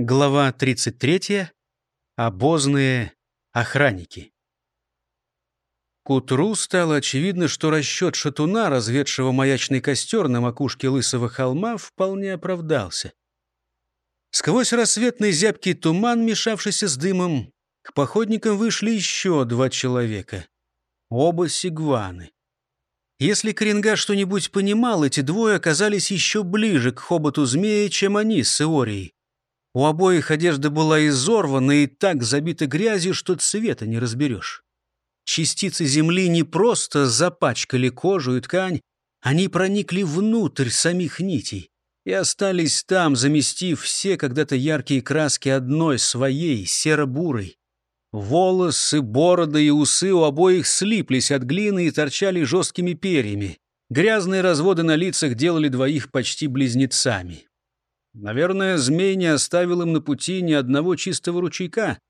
Глава 33. Обозные охранники. К утру стало очевидно, что расчет шатуна, разведшего маячный костер на макушке Лысого холма, вполне оправдался. Сквозь рассветный зябкий туман, мешавшийся с дымом, к походникам вышли еще два человека. Оба сигваны. Если Коренга что-нибудь понимал, эти двое оказались еще ближе к хоботу змея, чем они с Иорией. У обоих одежда была изорвана и так забита грязью, что цвета не разберешь. Частицы земли не просто запачкали кожу и ткань, они проникли внутрь самих нитей и остались там, заместив все когда-то яркие краски одной своей, серо-бурой. Волосы, бороды и усы у обоих слиплись от глины и торчали жесткими перьями. Грязные разводы на лицах делали двоих почти близнецами. Наверное, змей не оставил им на пути ни одного чистого ручейка.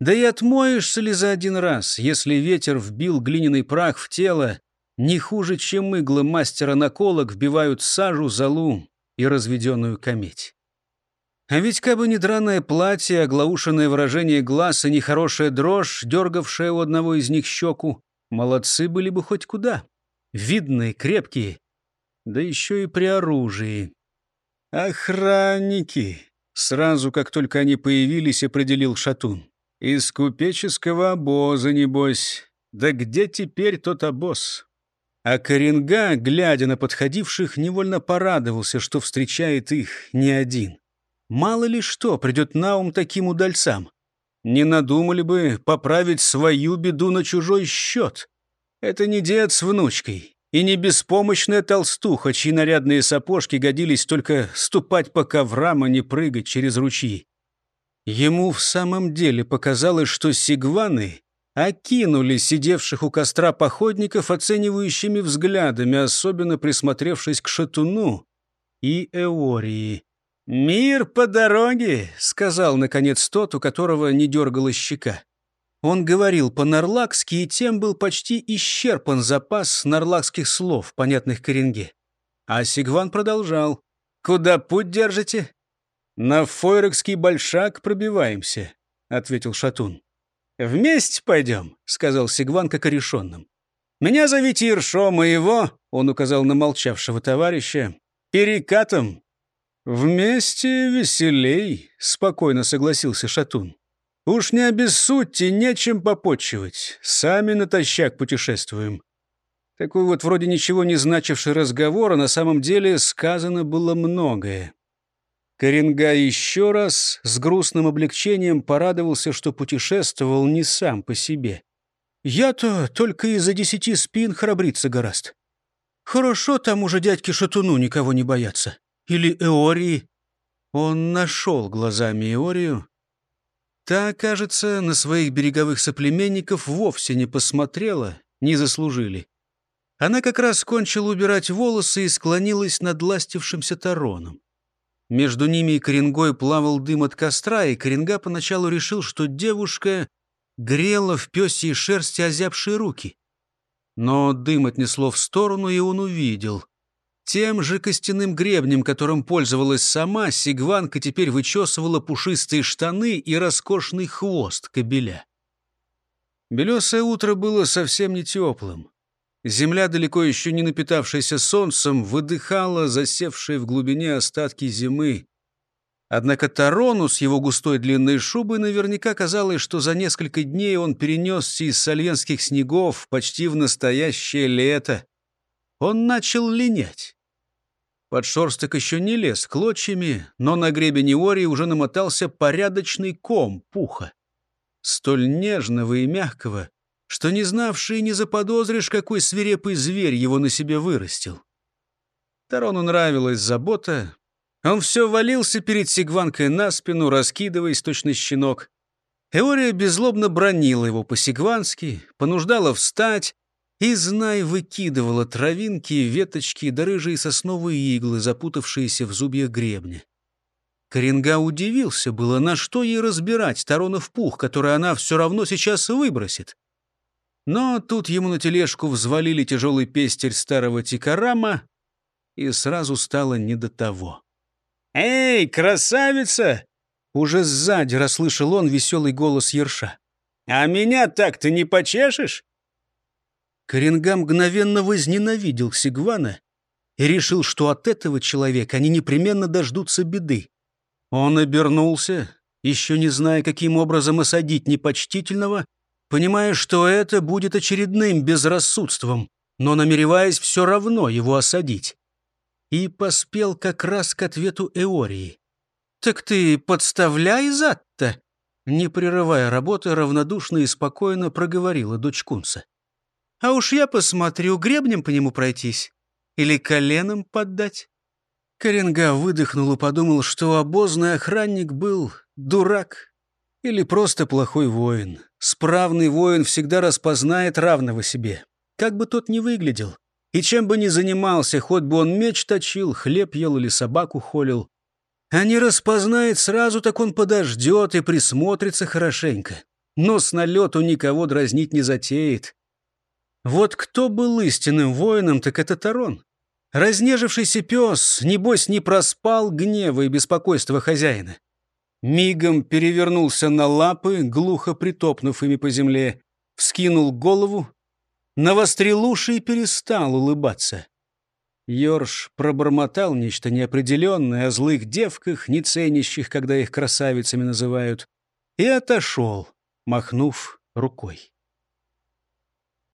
Да и отмоешься ли за один раз, если ветер вбил глиняный прах в тело, не хуже, чем иглы мастера наколок вбивают сажу, золу и разведенную кометь. А ведь кабы не драное платье, оглаушенное выражение глаз и нехорошая дрожь, дергавшая у одного из них щеку, молодцы были бы хоть куда. Видные, крепкие, да еще и при оружии. «Охранники!» — сразу, как только они появились, определил Шатун. «Из купеческого обоза, небось. Да где теперь тот обоз?» А Коренга, глядя на подходивших, невольно порадовался, что встречает их не один. Мало ли что придет на ум таким удальцам. Не надумали бы поправить свою беду на чужой счет. Это не дед с внучкой, и не беспомощная толстуха, чьи нарядные сапожки годились только ступать по коврам, а не прыгать через ручьи. Ему в самом деле показалось, что сигваны окинули сидевших у костра походников оценивающими взглядами, особенно присмотревшись к шатуну и Эории. «Мир по дороге», — сказал, наконец, тот, у которого не дергалась щека. Он говорил по-нарлакски, и тем был почти исчерпан запас нарлакских слов, понятных Коренге. А Сигван продолжал. «Куда путь держите?» «На Фойрекский большак пробиваемся», — ответил Шатун. «Вместе пойдем», — сказал Сигван как решенным. «Меня зовите Иршо, моего», — он указал на молчавшего товарища, — «перекатом». «Вместе веселей», — спокойно согласился Шатун. Уж не обессудьте, нечем попотчевать. Сами натощак путешествуем. Такой вот вроде ничего не значивший разговор, а на самом деле сказано было многое. Коренга еще раз с грустным облегчением порадовался, что путешествовал не сам по себе. «Я-то только из-за десяти спин храбриться гораст. Хорошо там уже дядьки Шатуну никого не боятся. Или Эории». Он нашел глазами Эорию, Та, кажется, на своих береговых соплеменников вовсе не посмотрела, не заслужили. Она как раз кончила убирать волосы и склонилась над ластившимся тароном. Между ними и Коренгой плавал дым от костра, и Коренга поначалу решил, что девушка грела в пёсьей шерсти озябшие руки. Но дым отнесло в сторону, и он увидел. Тем же костяным гребнем, которым пользовалась сама, Сигванка теперь вычесывала пушистые штаны и роскошный хвост кобеля. Белесое утро было совсем не теплым. Земля, далеко еще не напитавшаяся солнцем, выдыхала засевшие в глубине остатки зимы. Однако Тарону с его густой длинной шубой наверняка казалось, что за несколько дней он перенесся из сальенских снегов почти в настоящее лето. Он начал линять. Подшерсток еще не лез клочьями, но на гребень Ори уже намотался порядочный ком пуха. Столь нежного и мягкого, что не знавший не заподозришь, какой свирепый зверь его на себе вырастил. Тарону нравилась забота. Он все валился перед Сигванкой на спину, раскидываясь, точно щенок. Эория беззлобно бронила его по-сигвански, понуждала встать, и, знай, выкидывала травинки, веточки да рыжие сосновые иглы, запутавшиеся в зубьях гребня. Коренга удивился было, на что ей разбирать таронов пух, который она все равно сейчас выбросит. Но тут ему на тележку взвалили тяжелый пестель старого тикарама, и сразу стало не до того. «Эй, красавица!» Уже сзади расслышал он веселый голос Ерша. «А меня так ты не почешешь?» Коренга мгновенно возненавидел Сигвана и решил, что от этого человека они непременно дождутся беды. Он обернулся, еще не зная, каким образом осадить непочтительного, понимая, что это будет очередным безрассудством, но намереваясь все равно его осадить. И поспел как раз к ответу Эории. «Так ты подставляй зад-то!» Не прерывая работы, равнодушно и спокойно проговорила дочь Кунса. «А уж я посмотрю, гребнем по нему пройтись или коленом поддать?» Коренга выдохнул и подумал, что обозный охранник был дурак или просто плохой воин. Справный воин всегда распознает равного себе, как бы тот ни выглядел. И чем бы ни занимался, хоть бы он меч точил, хлеб ел или собаку холил. А не распознает сразу, так он подождет и присмотрится хорошенько. Но с налету никого дразнить не затеет. Вот кто был истинным воином, так это Тарон. Разнежившийся пес, небось, не проспал гнева и беспокойства хозяина. Мигом перевернулся на лапы, глухо притопнув ими по земле, вскинул голову, навострил уши и перестал улыбаться. Йорш пробормотал нечто неопределенное о злых девках, не ценящих, когда их красавицами называют, и отошел, махнув рукой.